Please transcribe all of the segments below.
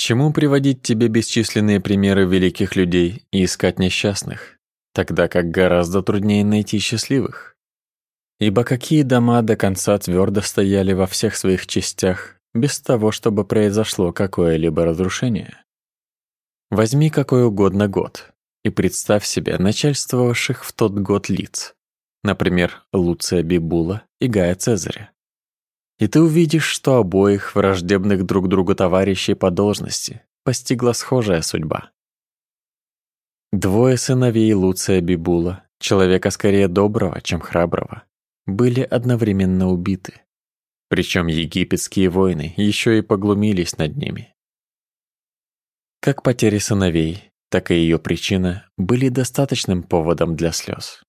чему приводить тебе бесчисленные примеры великих людей и искать несчастных, тогда как гораздо труднее найти счастливых? Ибо какие дома до конца твердо стояли во всех своих частях, без того, чтобы произошло какое-либо разрушение? Возьми какой угодно год и представь себе начальствовавших в тот год лиц, например, Луция Бибула и Гая Цезаря. И ты увидишь, что обоих враждебных друг другу товарищей по должности постигла схожая судьба. Двое сыновей Луция Бибула, человека скорее доброго, чем храброго, были одновременно убиты. Причем египетские воины еще и поглумились над ними. Как потери сыновей, так и ее причина были достаточным поводом для слез.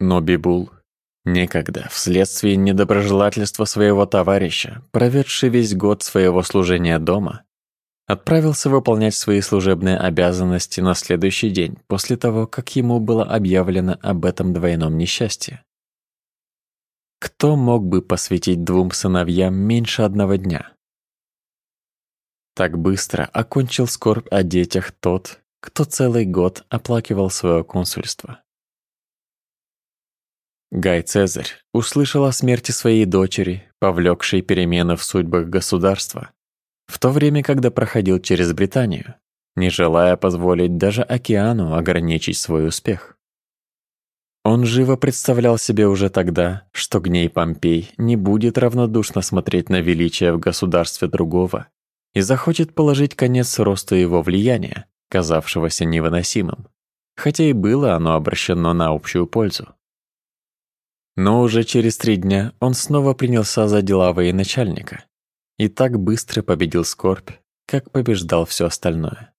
Но Бибул, некогда, вследствие недоброжелательства своего товарища, проведший весь год своего служения дома, отправился выполнять свои служебные обязанности на следующий день после того, как ему было объявлено об этом двойном несчастье. Кто мог бы посвятить двум сыновьям меньше одного дня? Так быстро окончил скорбь о детях тот, кто целый год оплакивал свое консульство. Гай Цезарь услышал о смерти своей дочери, повлекшей перемены в судьбах государства, в то время, когда проходил через Британию, не желая позволить даже океану ограничить свой успех. Он живо представлял себе уже тогда, что гней Помпей не будет равнодушно смотреть на величие в государстве другого и захочет положить конец росту его влияния, казавшегося невыносимым, хотя и было оно обращено на общую пользу. Но уже через три дня он снова принялся за дела военачальника и так быстро победил скорбь, как побеждал все остальное.